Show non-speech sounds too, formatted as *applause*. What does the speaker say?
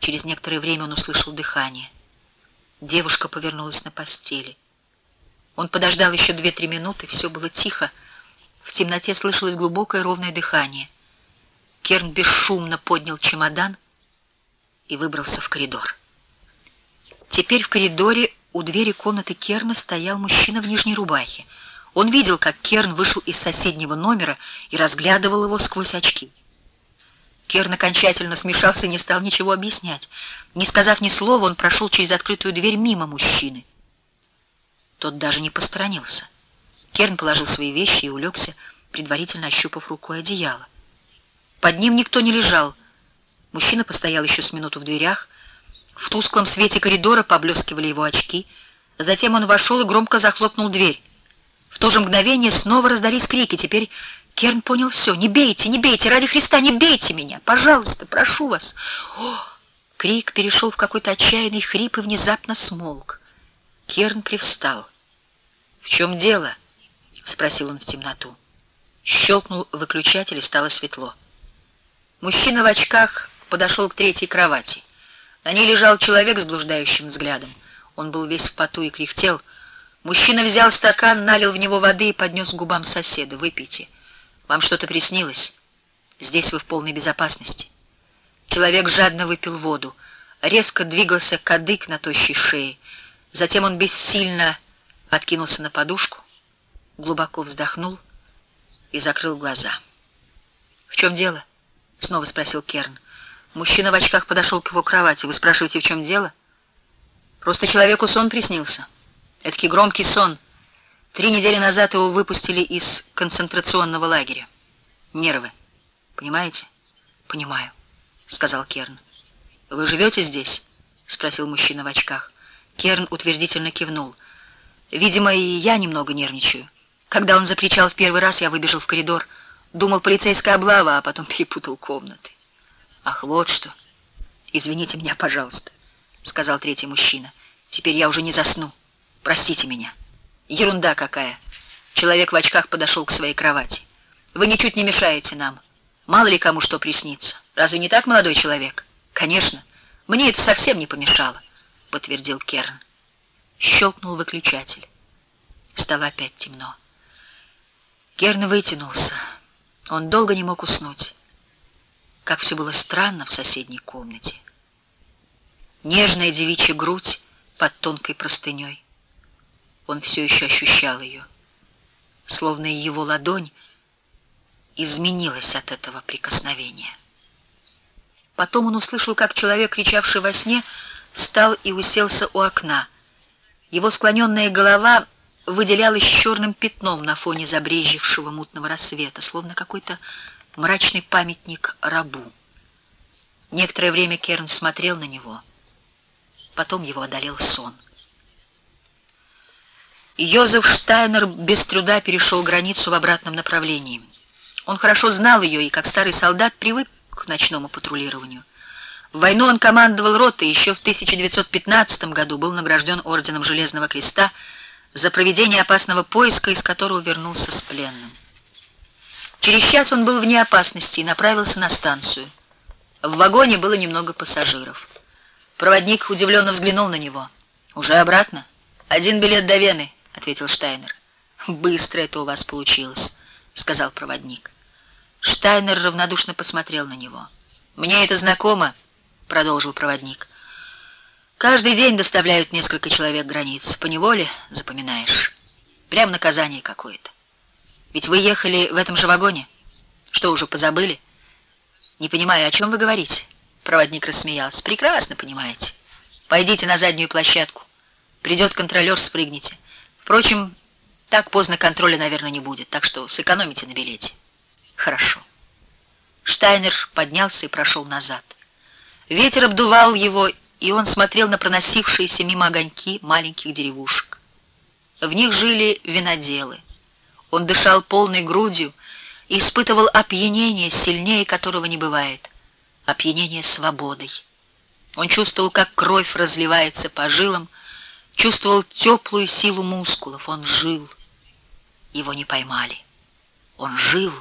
Через некоторое время он услышал дыхание. Девушка повернулась на постели. Он подождал еще две-три минуты, все было тихо. В темноте слышалось глубокое ровное дыхание. Керн бесшумно поднял чемодан и выбрался в коридор. Теперь в коридоре у двери комнаты Керна стоял мужчина в нижней рубахе. Он видел, как Керн вышел из соседнего номера и разглядывал его сквозь очки. Керн окончательно смешался и не стал ничего объяснять. Не сказав ни слова, он прошел через открытую дверь мимо мужчины. Тот даже не посторонился. Керн положил свои вещи и улегся, предварительно ощупав рукой одеяло. Под ним никто не лежал. Мужчина постоял еще с минуту в дверях. В тусклом свете коридора поблескивали его очки. Затем он вошел и громко захлопнул дверь. В то же мгновение снова раздались крики. Теперь Керн понял все. «Не бейте, не бейте! Ради Христа, не бейте меня! Пожалуйста, прошу вас!» О! Крик перешел в какой-то отчаянный хрип и внезапно смолк. Керн привстал. «В чем дело?» — спросил он в темноту. Щелкнул выключатель, и стало светло. Мужчина в очках подошел к третьей кровати. На ней лежал человек с блуждающим взглядом. Он был весь в поту и кряхтел, Мужчина взял стакан, налил в него воды и поднес к губам соседа. «Выпейте. Вам что-то приснилось? Здесь вы в полной безопасности». Человек жадно выпил воду. Резко двигался кадык на тощей шее. Затем он бессильно откинулся на подушку, глубоко вздохнул и закрыл глаза. «В чем дело?» — снова спросил Керн. Мужчина в очках подошел к его кровати. «Вы спрашиваете, в чем дело?» «Просто человеку сон приснился». Эдакий громкий сон. Три недели назад его выпустили из концентрационного лагеря. Нервы. Понимаете? Понимаю, сказал Керн. Вы живете здесь? Спросил мужчина в очках. Керн утвердительно кивнул. Видимо, и я немного нервничаю. Когда он закричал в первый раз, я выбежал в коридор. Думал, полицейская облава, а потом *laughs* перепутал комнаты. Ах, вот что. Извините меня, пожалуйста, сказал третий мужчина. Теперь я уже не засну. Простите меня. Ерунда какая. Человек в очках подошел к своей кровати. Вы ничуть не мешаете нам. Мало ли кому что приснится. Разве не так, молодой человек? Конечно. Мне это совсем не помешало, подтвердил Керн. Щелкнул выключатель. Стало опять темно. Керн вытянулся. Он долго не мог уснуть. Как все было странно в соседней комнате. Нежная девичья грудь под тонкой простыней он все еще ощущал ее, словно его ладонь изменилась от этого прикосновения. Потом он услышал, как человек, кричавший во сне, встал и уселся у окна. Его склоненная голова выделялась черным пятном на фоне забрежевшего мутного рассвета, словно какой-то мрачный памятник рабу. Некоторое время Керн смотрел на него. Потом его одолел сон. Йозеф Штайнер без труда перешел границу в обратном направлении. Он хорошо знал ее и, как старый солдат, привык к ночному патрулированию. В войну он командовал ротой еще в 1915 году был награжден Орденом Железного Креста за проведение опасного поиска, из которого вернулся с пленным. Через час он был вне опасности и направился на станцию. В вагоне было немного пассажиров. Проводник удивленно взглянул на него. «Уже обратно? Один билет до Вены ответил Штайнер. «Быстро это у вас получилось», — сказал проводник. Штайнер равнодушно посмотрел на него. «Мне это знакомо», — продолжил проводник. «Каждый день доставляют несколько человек границ. По неволе запоминаешь. Прям наказание какое-то. Ведь вы ехали в этом же вагоне? Что, уже позабыли?» «Не понимаю, о чем вы говорите?» Проводник рассмеялся. «Прекрасно понимаете. Пойдите на заднюю площадку. Придет контролер, спрыгните. Впрочем, так поздно контроля, наверное, не будет, так что сэкономите на билете. Хорошо. Штайнер поднялся и прошел назад. Ветер обдувал его, и он смотрел на проносившиеся мимо огоньки маленьких деревушек. В них жили виноделы. Он дышал полной грудью и испытывал опьянение, сильнее которого не бывает. Опьянение свободой. Он чувствовал, как кровь разливается по жилам, чувствовал теплую силу мускулов. Он жил. Его не поймали. Он жил.